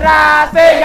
Racing,